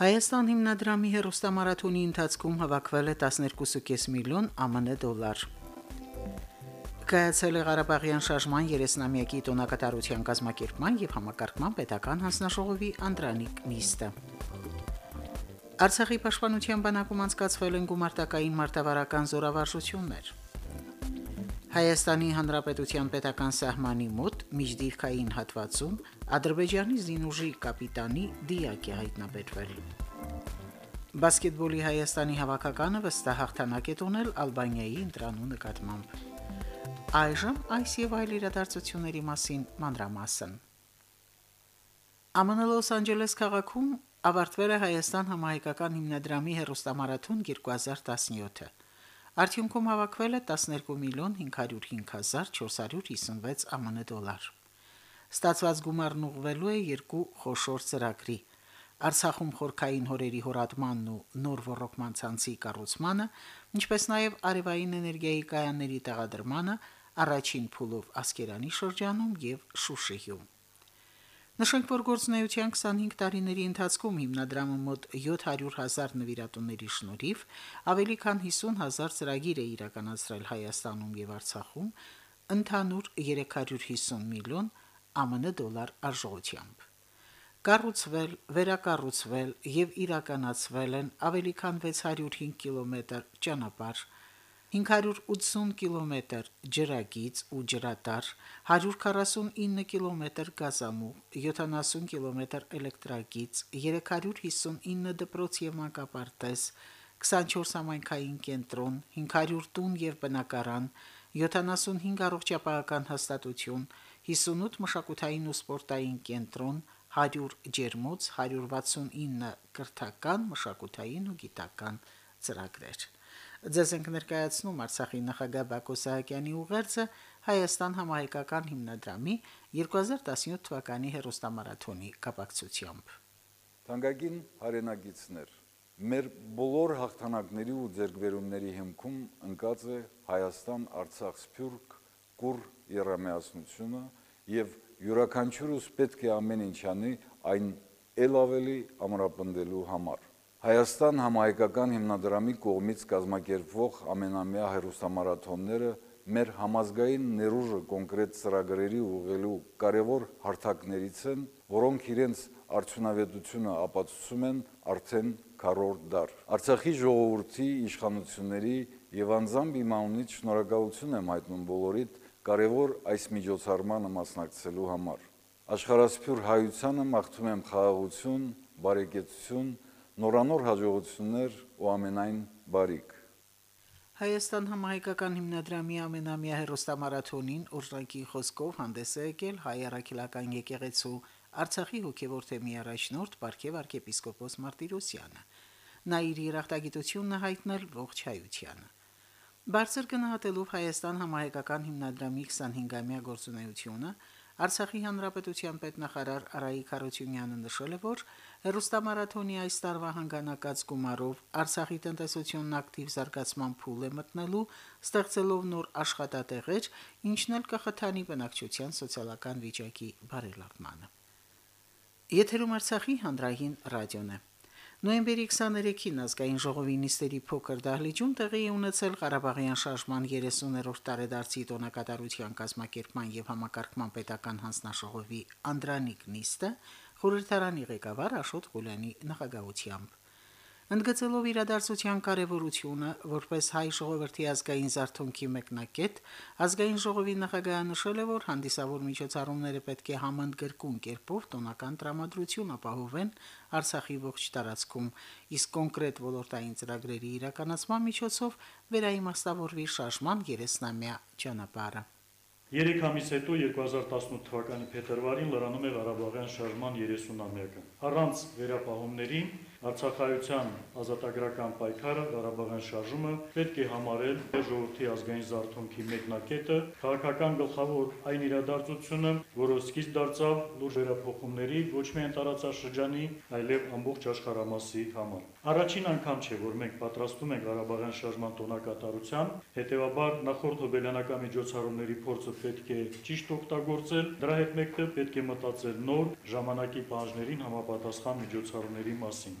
Հայաստան հիմնադրամի հերոստամարաթոնի ընթացքում հավաքվել է 12.5 միլիոն ԱՄՆ դոլար։ Կայացել է Ղարաբաղյան շարժման 30-ամյակի տոնակատարության կազմակերպման եւ համակարգման պետական հանձնաժողովի անդրանիկ նիստը։ Արցախի պաշտպանության բանակում անցկացվել են գումարտակային մարտավարական զորավարժություններ։ Հայաստանի Հանրապետության պետական սահմանի մոտ միջդիրքային հատվածում Ադրբեջանի զինուժի կապիտանի դիակ է հայտնաբերվել։ Բասկետբոլի Հայաստանի հավաքականը վստահ հաղթանակ է տոնել Ալբանիայի ընտրանու նկատմամբ։ Այժմ այս եւ այլ իրադարձությունների մասին մանրամասն։ ԱՄՆ Լոս Անջելես քաղաքում ավարտվել է Հայաստան համահայկական հիմնադրամի հերոստամարաթոն 2017-ը։ Արդյունքում հավաքվել է 12 միլիոն 505456 ԱՄՆ դոլար։ Ստացված գումարն ուղղվելու է երկու խոշոր ծրագրի. Արցախում խորքային հորերի հորատմանն ու նոր ռոռոկման ցանցի կառուցմանը, ինչպես նաև արևային էներգիայի կայանների տեղադրմանը առաջին փուլով Ասկերանի շրջանում եւ Շուշիում։ Նշենք, որ գործնեության 25 տարիների ընթացքում հիմնադրամը մոտ 700.000 նվիրատուների շնորհիվ ավելի քան 50.000 ծրագիր է իրականացրել Հայաստանում եւ Արցախում ընդհանուր 350 միլիոն ԱՄՆ դոլար արժողությամբ։ Կառուցվել, վերակառուցվել եւ իրականացվել են ավելի քան 605 կիլոմետր ճանապարհ, 580 կիլոմետր ջրագիծ ու ջրատար, 149 կիլոմետր գազամուղ, 70 կիլոմետր էլեկտրագիծ, 359 դպրոց եւ մանկապարտեզ, 24 համայնքային կենտրոն, 500 տուն եւ բնակարան, 75 առողջապահական հաստատություն, 58 մշակութային ու սպորտային կենտրոն, 100 ջերմոց, 169 կրթական, մշակութային ու գիտական ծրագրեր։ Ձեզ ենք ներկայացնում Արցախի նախագահ Բակո Սահակյանի ուղերձը Հայաստան համահայկական հիմնադրամի 2017 թվականի հերոստամարաթոնի կապակցությամբ։ Թանկագին հայրենագիտներ Մեր բոլոր հաղթանակների ու ձեռքբերումների հիմքում ընկած է Հայաստան-Արցախ սփյուռք կուր երամիասնությունը եւ յուրաքանչյուրս պետք է ամեն ինչ անի այն ել ավելի ամրապնդելու համար։ Հայաստան համահայկական հիմնադրամի կողմից կազմակերպվող ամենամյա հերոստամարաթոնները մեր համազգային ներուժը կոնկրետ ծրագրերի ուղղելու կարևոր հարթակներից են, որոնք իրենց արդյունավետությունը ապացուցում են արդեն քառորդ դար։ Արցախի ժողովրդի իշխանությունների եւ անձամբ իմ անունից շնորհակալություն եմ հայտնում բոլորիդ կարևոր այս միջոցառմանը մասնակցելու համար։ Աշխարհասփյուր հայությանը մաղթում եմ խաղաղություն, բարեկեցություն, նորանոր հաջողություններ ու ամենայն բարիք։ Հայաստան համահայկական հիմնադրամի ամենամյա հերոստամարաթոնին օրնակի խոսքով հանդես է եկել հայ առաքելական եկեղեցու Արցախի հոգևոր թեմի առաջնորդ Պարքև arczepiskopos Մարտիրոսյանը։ Նա իր երախտագիտությունը հայտնել ողջ հայությանը։ Բարձր գնահատելով Հայաստան համահայկական հիմնադրամի 25-ամյա գործունեությունը, Արցախի հանրապետության պետնախարար Արայիկ Խարությունյանը նշել է, որ հերոստամարաթոնի այս տարվա հանգանակած գումարով Արցախի տնտեսությունն ակտիվ զարգացման փուլ է մտնելու, ստեղծելով նոր աշխատատեղեր, ինչն էլ կխթանի բնակչության սոցիալական վիճակի բարելավմանը։ Եթերում Արցախի հանրային ռադիոն է։ Նոյեմբերի 23-ին ազգային ժողովի նիստերի փոքր դահլիճում տեղի ունեցել Ղարաբաղյան շարժման 30-րդ տարեդարձի տոնակատարության կազմակերպման եւ համակարգման պետական հանձնաժողովի Անդրանիկ նիստը խորհրդարանի ղեկավար Աշոտ Ղուլյանի նախագահությամբ։ Ընդգծելով իրադարձության կարևորությունը որպես հայ ժողովրդի ազգային զարթոնքի մեկնակետ, ազգային ժողովի նախագահը նշել է, որ հանդիսավոր միջոցառումները պետք է համընդգրկուն կերպով տոնական տրամադրություն ապահովեն Արցախի ողջ տարածքում, իսկ կոնկրետ ոլորտային ծրագրերի իրականացման միջոցով վերաիմաստավորվի շարժման 30-ամյա ճանապարհը։ 3 ամիս հետո 2018 թվականի փետրվարին լրանում է Ղարաբաղյան շարժման 30-ամյակը։ Առանց վերապահումների Արցախայության ազատագրական պայքարը Ղարաբաղյան շարժումը պետք է համարել ժողովրդի ազգային զարթոնքի մեկնակետը, քաղաքական գլխավոր այն իրադարձությունը, որը սկիզբ դարձավ լուրջ վերափոխումների ոչ միայն տարածաշրջանի, այլև ամբողջ աշխարհամասի համար։ Առաջին անգամ չէ, որ մենք պատրաստում ենք Ղարաբաղյան շարժման տոնակատարության, հետևաբար նախորդ հոբելյանական միջոցառումների փորձը պետք է ճիշտ օգտագործել, դրա հետ մեկտեղ պետք է մտածել նոր ժամանակի պահանջներին համապատասխան միջոցառումների մասին։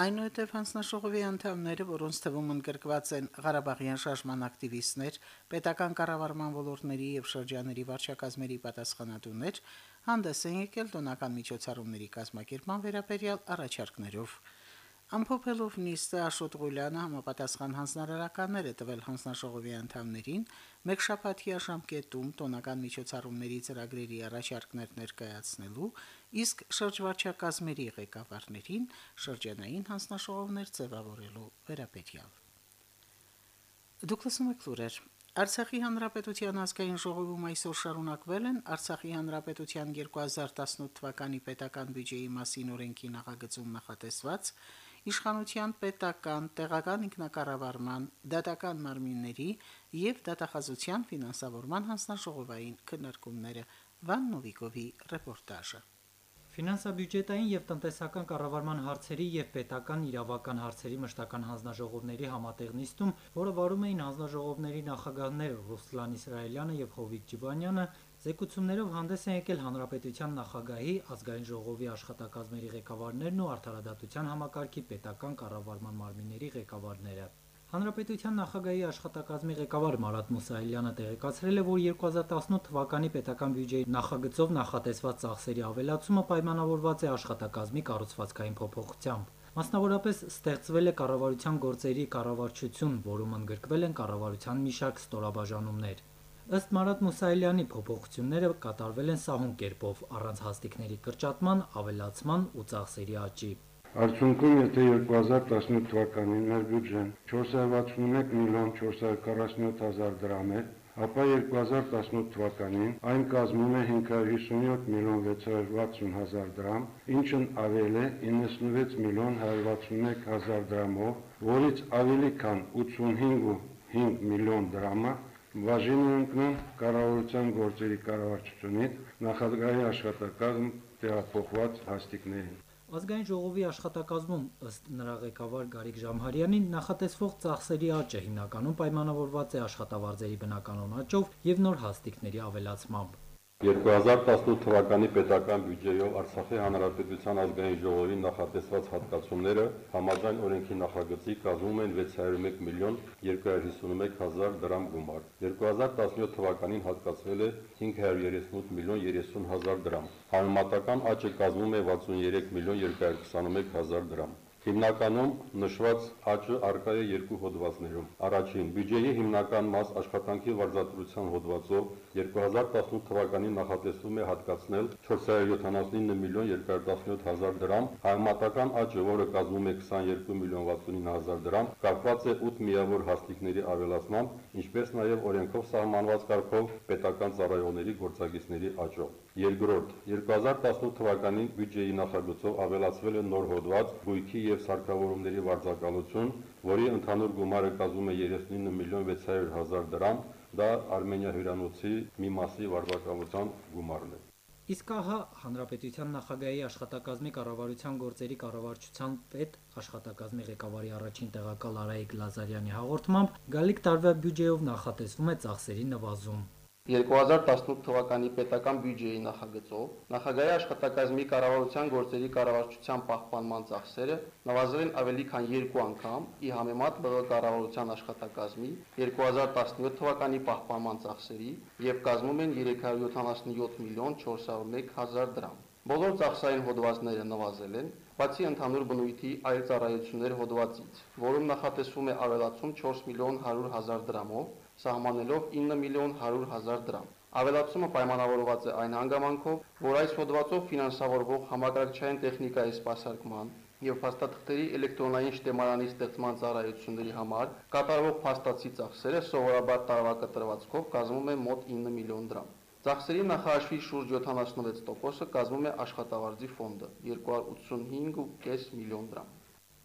Այնուհետև հանձնաշողովի անդամները, որոնց թվում ընդգրկված են Ղարաբաղյան շարժման ակտիվիստներ, պետական կառավարման ոլորտների եւ շրջանների վարչակազմերի պատասխանատուներ, հանդես են եկել տոնական միջոցառումների կազմակերպման վերաբերյալ առաջարկներով։ Ամփոփելով նիստը Աշոտ Ղուլյանը համապատասխան հանձնարարականներ է տվել հանձնաշողովի անդամներին մեկ շաբաթյա ժամկետում տոնական միջոցառումների ծրագրերի առաջարկներ ներկայացնելու, իսկ շրջվարչակազմերի ղեկավարներին շրջանային հանձնաշողովներ ձևավորելու վերաբերյալ։ Դուք լսում եք լուրեր։ Արցախի հանրապետության ազգային ժողովում այսօր շարունակվել են Արցախի հանրապետության 2018 թվականի պետական բյուջեի մասին օրենքի նախագծում նախատեսված իշխանության պետական, տեղական ինքնակառավարման, դատական մարմինների եւ դատախազության ֆինանսավորման հանձնաժողովային քննարկումները Վան Նովիկովի ռեպորտաժը Ֆինանսա-բյուջետային եւ տնտեսական կառավարման հարցերի եւ պետական իրավական հարցերի մշտական հանձնաժողովների համատեղ նիստում, որը վարում էին հանձնաժողովների նախագահները Ռուսլան Իսրայելյանը եւ Խովիկ Ջիբանյանը, Զեկուցումներով հանդես են եկել Հանրապետության նախագահի, ազգային ժողովի աշխատակազմերի ղեկավարներն ու արդարադատության համակարգի պետական կառավարման մարմինների ղեկավարները։ Հանրապետության նախագահի աշխատակազմի ղեկավար Մարատ Մուսայելյանը տեղեկացրել է, որ 2018 թվականի պետական բյուջեի նախագծով նախատեսված ծախսերի ավելացումը պայմանավորված է աշխատակազմի կառուցվածքային փոփոխությամբ։ Մասնավորապես ստեղծվել է կառավարության գործերի կառավարչություն, որում ընդգրկվել են կառավարության մի շարք ստորաբաժանումներ։ Ըստ Մարատ Մուսայելյանի փոփոխությունները կատարվել են սահուն կերպով, առանց հաստիկների կրճատման, ավելացման ու ծախսերի աճի։ Արդյունքում, եթե 2018 թվականին մեր բյուջեն 461 միլիոն 447 հազար դրամ է, ապա 2018 թվականին այն կազմում է 557 միլիոն 660 հազար դրամ, ինչն ավել է 96 միլիոն 161 հազար դրամով, որից ավելի քան 85.5 միլիոն դրամը Բաժին է ընկնում կառավարության գործերի կառավարչությունից նախագահի աշխատակազմ տեղափոխված հաստիկներին։ Ազգային ժողովի աշխատակազմում ըստ նրա ղեկավար Գարիկ Ժամհարյանի նախատեսվող ծախսերի աճը հիմնականում պայմանավորված է աշխատավարձերի բնականոն աճով եւ նոր հաստիկների ավելացմամբ։ 2018 թվականի պետական բյուջեյով Արցախի հանրապետության ազգային ժողովի նախատեսված հատկացումները համաձայն օրենքի նախագծի կազմում են 601 միլիոն 251 հազար դրամ գումար։ 2017 թվականին հատկացվել է 538 միլիոն 30 հազար դրամ։ Համեմատական աճը կազմում է 63 միլիոն 221 հազար դրամ։ Հիմնականում նշված աճը արկա է երկու հոդվածներում։ Առաջին՝ բյուջեի հիմնական մաս աշխատանքի վարձատրության հոդվածով 2018 թվականին նախատեսվում է հատկացնել 479 միլիոն 217 հազար դրամ, համեմատական աճը, որը կազմում է 22 միլիոն 69 հազար դրամ, կապված է 8 միավոր հաստիկների ավելացմամբ, ինչպես նաև օրենքով սահմանված կարգով պետական ծառայողների գործակիցների աճով։ Երկրորդ, 2018 թվականին բյուջեի նախագծով ավելացվել է նոր հոդված գույքի եւ սարքավորումների վարձակալություն, որի ընդհանուր գումարը կազմում է 39 միլիոն 600 հազար դրամ, Դա Արմենիա հյուրանոցի մի մասի վարձակալության գումարն է։ Իսկ ահա Հանրապետության նախագահի աշխատակազմի կառավարության գործերի կառավարչության պետ աշխատակազմի ղեկավարի առաջին տեղակալ Արայիկ Լազարյանի հաղորդմամբ գալիք տարվա բյուջեով նախատեսվում է ծախսերի նվազում։ 2018 թվականի պետական բյուջեի նախագծով նախագահի աշխատակազմի կառավարության գործերի կառավարչության պահպանման ծախսերը նվազել են ավելի քան 2 անգամ՝ ի համեմատ ԼՂ կառավարության աշխատակազմի 2017 թվականի պահպանման ծախսերի եւ կազմում են 377 միլիոն 401 հազար դրամ։ Բոլոր ծախսային հոդվածները նվազել են, բացի ընդհանուր բնույթի այլ ծառայություններ հոդվածից, որում նախատեսվում է ավելացում 4 միլիոն 100 հազար դրամով սահմանելով 9 միլիոն 100 հազար դրամ։ Ավելացումը պայմանավորված է այն հանգամանքով, որ այս հոդվածով ֆինանսավորվող համակարգչային տեխնիկայի սպասարկման եւ փաստաթղթերի էլեկտրոնային շտեմարանի ստեղծման ծառայությունների համար կատարվող փաստացի ծախսերը սովորաբար տարվա կտրվածքով կազմում են մոտ 9 միլիոն դրամ։ Ծախսերի նախարարշի շուրջ 76%-ը կազմում է աշխատավարձի ֆոնդը 285.5 միլիոն դրամ։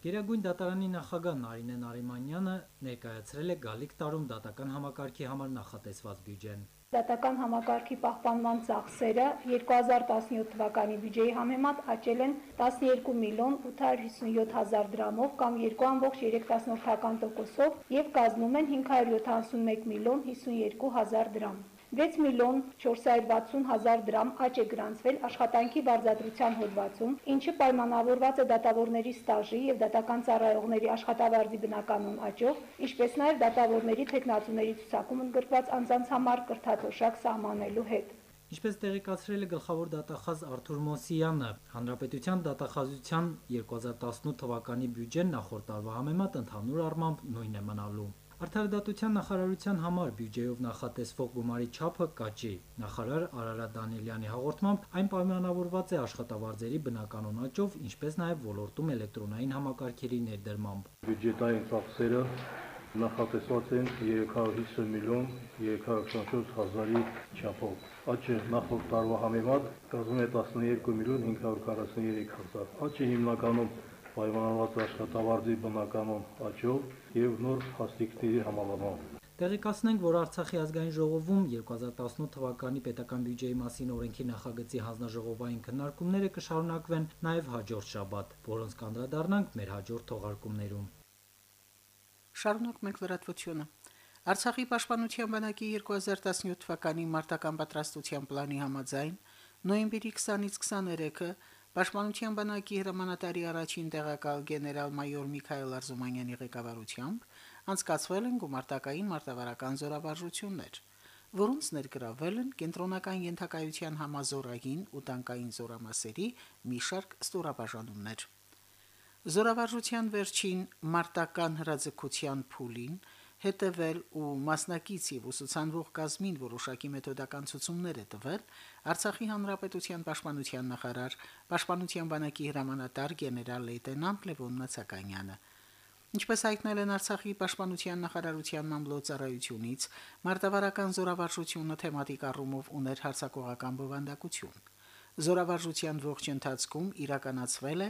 Գերագույն դատարանի նախագահ Նարինե Նարիմանյանը ներկայացրել է գալիք տարում դատական համակարգի համար նախատեսված բյուջեն։ Դատական համակարգի պահպանման ծախսերը 2017 թվականի բյուջեի համեմատ աճել են 12 միլիոն 857 հազար դրամով կամ 2.3%-ով եւ կազմում են 571 միլիոն 52 հազար դրամ։ 6 միլիոն 460 հազար դրամ աճ է գրանցվել աշխատանքի վարձատրության հոդվածում, ինչը պայմանավորված է դատավորների ստաժի եւ դատական ծառայողների աշխատավարձի բնականոն աճով, ինչպես նաեւ դատավորների տեխնացուների ցուցակում ընդգրկված անձանց համար կրթաթոշակ սահմանելու հետ։ Ինչպես տեղեկացրել է գլխավոր դատախազ Արթուր Մոսյանը, Հանրապետության դատախազության 2018 թվականի բյուջեն նախորդ տարվա համեմատ ընդհանուր առմամբ նույնն է մնալու։ Արդարադատության նախարարության համար բյուջեով նախատեսվող գումարի չափը կաճի։ Նախարար Արարատ Դանիելյանի հաղորդմամբ այն պայմանավորված է աշխատավարձերի բնականոն աճով, ինչպես նաև ոլորտում էլեկտրոնային համակարգերի ներդրմամբ։ Բյուջետային ծախսերը նախատեսված են 350 միլիոն 324 հազարի չափով։ Աճը նախորդ տարվա համեմատ կազմում է 12 միլիոն 543 հազար։ Աճը հիմնականում պայմանավորված աշխատավարձի բնականոն աճով եւ նոր հաստիկների համալավամբ։ Տեղեկացնենք, որ Արցախի ազգային ժողովում 2018 թվականի պետական բյուջեի մասին օրենքի նախագծի հանձնաժողովային քննարկումները կշարունակվեն նաև հաջորդ շաբաթ, որոնց կանդրադառնանք մեր հաջորդ թողարկումներում։ Շարունակ մենք լրատվությունը։ Արցախի պաշտպանության բանակի 2017 թվականի մարտական պատրաստության պլանի համաձայն նոյեմբերի 20-ից 23-ը Պաշտպանության բանակի հրամանատարի առաջին տեղակալ գեներալ-մայոր Միքայել Արզումանյանի ղեկավարությամբ անցկացվել են գումարտակային մարտավարական զորավարժություններ, որոնց ներգրավել են կենտրոնական ենթակայության համազորային ու տանկային զորամասերի մի շարք ստորաբաժանումներ։ Զորավարժության վերջին մարտական հրաձգության փուլին հետևել ու մասնակից եւ ուսուցանվող կազմին որոշակի մեթոդական ցուցումներ է տվել Արցախի հանրապետության պաշտպանության նախարար, պաշտպանության բանակի հրամանատար գեներալ լեյտենանտ Լևոն Նացականյանը։ Ինչպես հայտնել են Արցախի պաշտպանության նախարարության մամլոյցարայությունից, մարտավարական զորավարժությունը թեմատիկ առումով ուներ հարցակողական բովանդակություն։ Զորավարժության ողջ ընթացքում իրականացվել է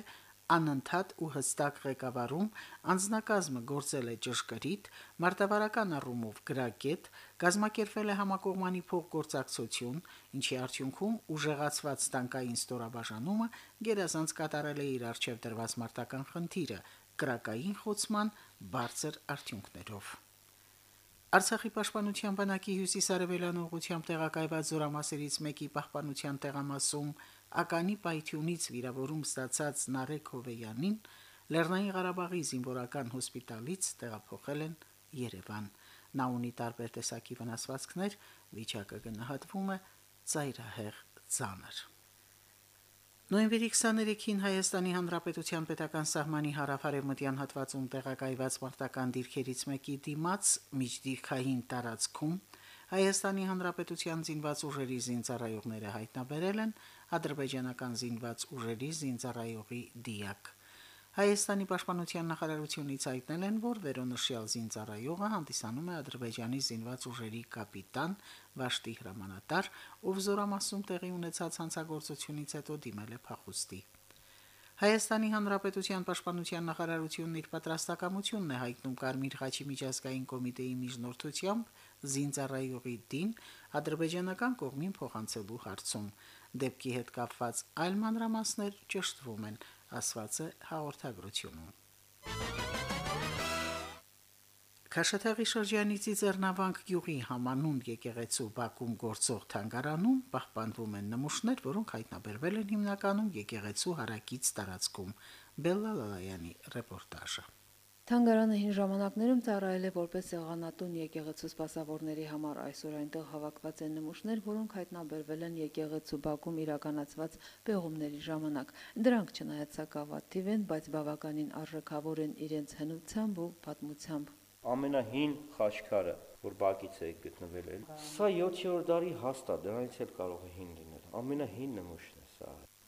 անընդհատ ու հստակ ղեկավարում անձնակազմը գործել է ճշգրիտ, մարտավարական առումով գրագետ, կազմակերպվել է համակողմանի փոխգործակցություն, ինչի արդյունքում ուժեղացված տանկային ստորաբաժանումը գերազանց կատարել է իր արժև դրված մարտական խնդիրը կրակային խոցման բարձր արդյունքներով։ Արցախի պաշտպանության բանակի հյուսիսարևելյան ուղությամբ տեղակայված զորամասերից մեկի պահպանության տեղամասում ականի պայթյունից վիրավորում ստացած Նարեկ Հովեյանին Լեռնային Ղարաբաղի զինվորական հոսպիտալից տեղափոխել են Երևան։ Նա ունի տարբեր տեսակի վնասվածքներ, վիճակը գնահատվում է ծայրահեղ ծանր։ Նոյեմբերի 23-ին Հայաստանի Հանրապետության պետական սահմանի հարավարևմտյան հատվածում տեղակայված մարտական դիրքերից մեկի դիմաց միջդիրքային տարածքում Հայաստանի Հանրապետության զինված ուժերի զինծառայողները հայտնաբերել են ադրբեջանական զինված ուժերի զինծառայողի դիակ։ Հայաստանի պաշտպանության նախարարությունից հայտնել են, որ վերոնշյալ զինծառայողը հանդիսանում է Ադրբեջանի զինված ուժերի կապիտան Վաշտի հրամանատար, ով զորամասում տեղի ունեցած հանցագործությունից հետո դիմել է փախուստի։ Հայաստանի Հանրապետության Պաշտպանության նախարարությունն իր պատրաստակամությունն է հայտնում Կարմիր խաչի միջազգային կոմիտեի միջնորդությամբ զինծառայողի դին ադրբեջանական կողմին փոխանցելու հարցում։ Դեպքի հետ կապված այլ մանրամասներ ճշտվում են, ասված է հաղորդագրությունում։ Քաշաթաղի շրջանի Ծիծեռնավանք գյուղի համանուն եկեղեցու Բաքում գործող թանգարանում պահպանվում են նմուշներ, որոնք հայտնաբերվել են հիմնականում եկեղեցու հարակից տարածքում։ Բելլալալայանի ռեպորտաժը։ Թանգարանը հին ժամանակներում ծառայել է որպես սեղանատուն եկեղեցու սպասավորների համար։ Այսօր այնտեղ հավաքված են նմուշներ, որոնք հայտնաբերվել են եկեղեցու բակում իրականացված պեղումների ժամանակ։ Դրանք չնայած սակավաթիվ են, բայց բավականին արժեքավոր են իրենց հնությամբ ու պատմությամբ։ Ամենահին խաչքարը, որ բակից է գտնվել է, սա 7-րդ դարի հաստատ, դրանից էլ կարող է հին լինել։ Ամենահին նմուշն է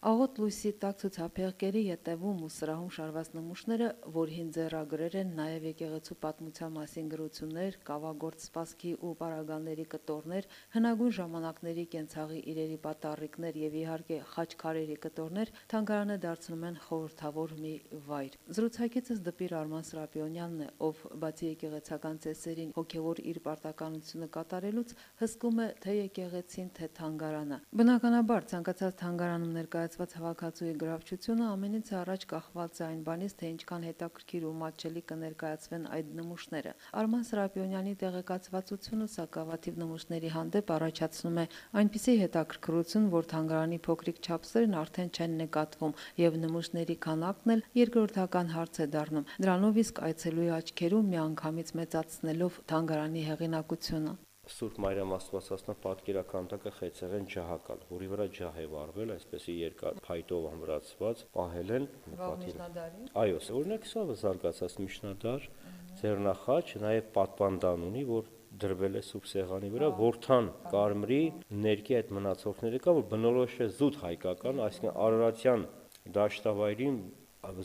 Աղոտ լույսի տակ ցուցափեղկերի յետևում ու սրահում շարված նմուշները, որին ձեռագրեր են նաև եկեղեցու պատմության մասին գրություններ, կավագործ սպասքի ու պարագաների կտորներ, հնագույն ժամանակների կենցաղի իրերի պատառիկներ եւ իհարկե խաչքարերի կտորներ, թանգարանը դարձնում են խորհրդավոր մի վայր։ Զրուցակիցս դպիր Արման Սրապիոնյանն է, ով բացի եկեղեցական ծեսերին հոգեվոր իր պարտականությունը կատարելուց հսկում է թե եկեղեցին, թե թանգարանը։ Բնականաբար ցանկացած թանգարանում ներկայ ներկայացված հավաքածուի գրավչությունը ամենից առաջ կախված է այն բանից, թե ինչքան հետաքրքիր ու մատչելի կներկայացվեն այդ նմուշները։ Արման Սրապյոնյանի տեղեկացվածությունը սակավաթիվ նմուշների հանդեպ առաջացնում է այնպիսի հետաքրքրություն, որ թանգարանի փոքրիկ չափսերն արդեն չեն նկատվում եւ նմուշների քանակն էլ երկրորդական հարց է դառնում։ Դրանով իսկ այցելուի աչքերում միանգամից մեծացնելով թանգարանի հեղինակությունը Սուրբ Մարիամ Աստվածածնա պատկերականտակը խեցեղեն ջահակալ, որի վրա ջահ է վառվել, այսպեսի երկար փայտով ամրացված, պահել են պատիրը։ Այո, օրինակ սա զարգացած միջնադար, ձեռնախաչ, նաև պատվանդան ունի, որ դրվել է սուրբ սեղանի վրա, որթան կարմրի ներքի այդ մնացորդները կա, որ բնորոշ է զուտ հայկական, այսինքն Արարատյան դաշտավայրին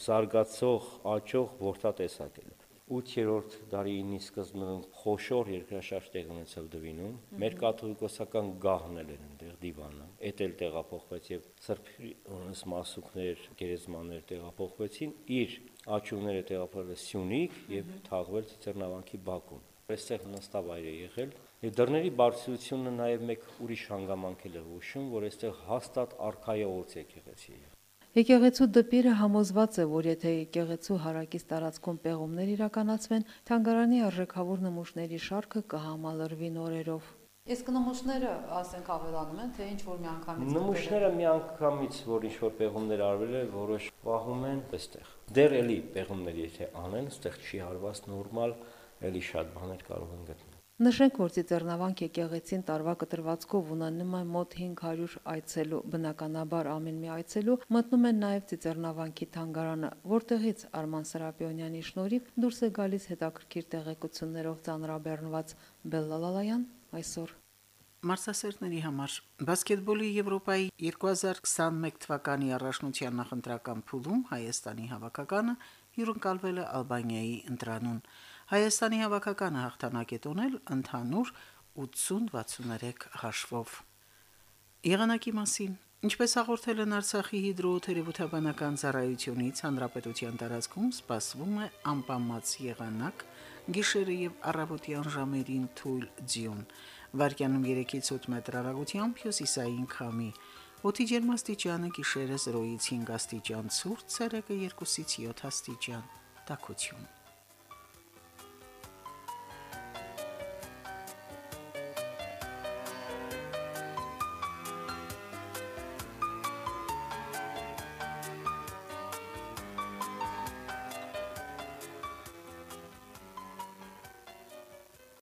զարգացող, աճող որթատեսակ է։ 8-րդ դարի սկզբում խոշոր երկրաշարժ տեղ ունեցավ Դվինում։ Մեր կաթողիկոսական գահն էլ էր այնտեղ դիվանը։ Էդ էլ տեղափոխվեց եւ սրբի մասուկներ, գերեզմաններ տեղափոխվեցին։ Իր աճումները տեղափոխվել Սյունիք եւ թաղվել Ծիծեռնավանքի Բաքում։ Այստեղ նստավայր է եղել Եվ դռների բարձրությունը նաև մեկ ուրիշ հանգամանք է հուշում, որ այստեղ հաստատ արխայոց եկեղեցի է։ Եկեղեցու դպիրը համոզված է, որ եթե եկեղեցու հարակից տարածքում պեղումներ իրականացվեն, թանգարանի արժեքավոր նմուշների շարքը կհամալրվի նորերով։ Իսկ նմուշները, ասենք, ավելանում են, թե ինչ որ միանգամից Նմուշները միանգամից, որ ինչ որ պեղումներ արվել է, որոշ վահում են այստեղ։ Դեռ էլի պեղումներ եթե անեն, այստեղ չի արված նորմալ, էլի շատ բաներ կարող են գտնել։ Նշենք, որ Ծիծեռնավանք եկեղեցին տարվա կտրվածքով ունենում է մոտ 500 այցելու, բնականաբար ամեն մի այցելու մտնում են նաև Ծիծեռնավանքի թանգարանը, որտեղից Արման Սրապյոնյանի շնորհիվ դուրս է գալիս հետաքրքիր տեղեկություններով ծանրաբեռնված Բելլալալայան այսօր Մարսասերների համար. Բասկետբոլի Եվրոպայի 2021 թվականի առաջնության նախընտրական փուլում Հայաստանի հավաքականը հյուրընկալվել է Ալբանիայի ընտրանուն։ Հայաստանի հավաքականը հաղթանակ է տոնել ընդհանուր 80-63 հաշվով։ Եղանակի մասին. Ինչպես հաղորդել են Արցախի հիդրոթերապևտաբանական ծառայությունից, հանրապետության տարածքում սպասվում է անպամած եղանակ, գիշերը եւ առավոտյան ժամերին թույլ ձյուն, վարկյանում 3-ից 8 մետր հեռագությամբ հյուսիսային քամի։ Օդի ջերմաստիճանը գիշերը 0-ից 5 աստիճան ցուրտ, ցերեկը 2-ից 7 աստիճան։ Տակություն։